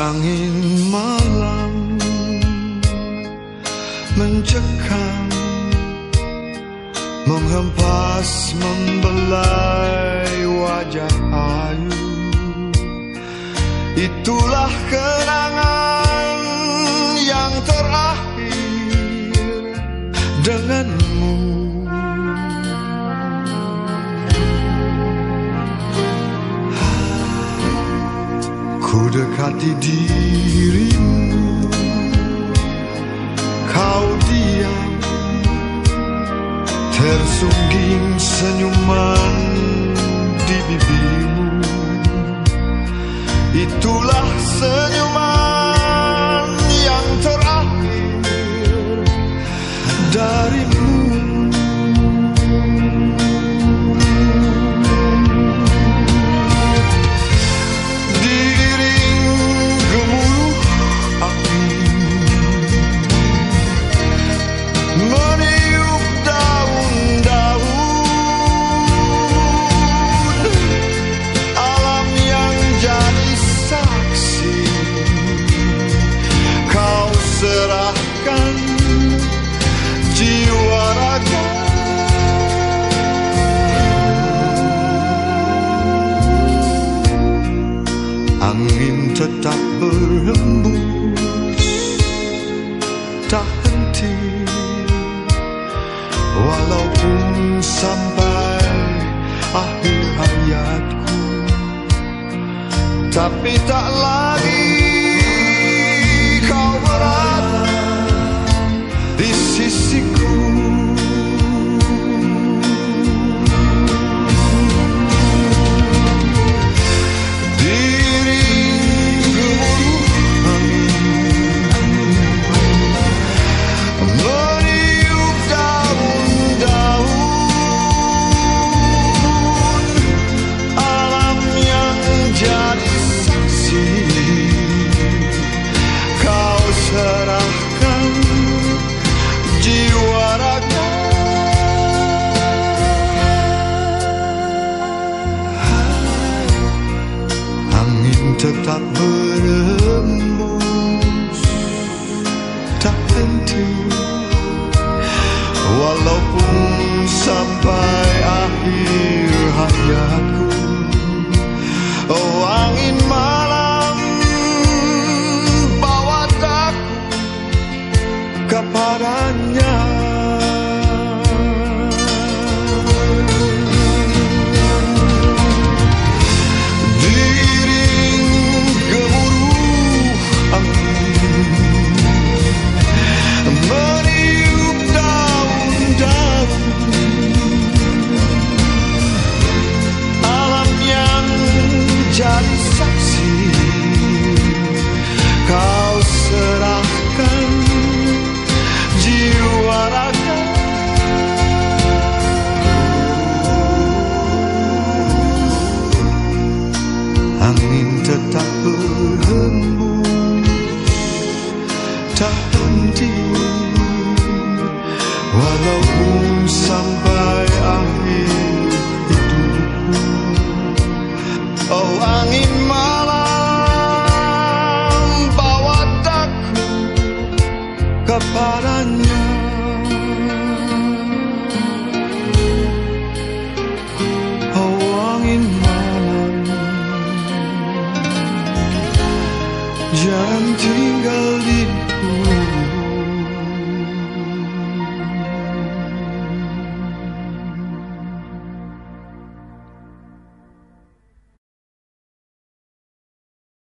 angin malam mencekam Menghempas membelai wajah ayu. Itulah kenangan yang terakhir denganmu Ku dekati dirimu. Kau diam. Tersungging senyuman di bibirmu. Itulah senyuman yang terakhir. Darimu Angin tetap berhembus Tak henti. Walaupun sampai akhir hayatku Tapi tak lagi Tetap berhembus Tak henti Walaupun sampai akhir hidupku Oh angin malam Bawa daku kepadanya Jangan tinggal di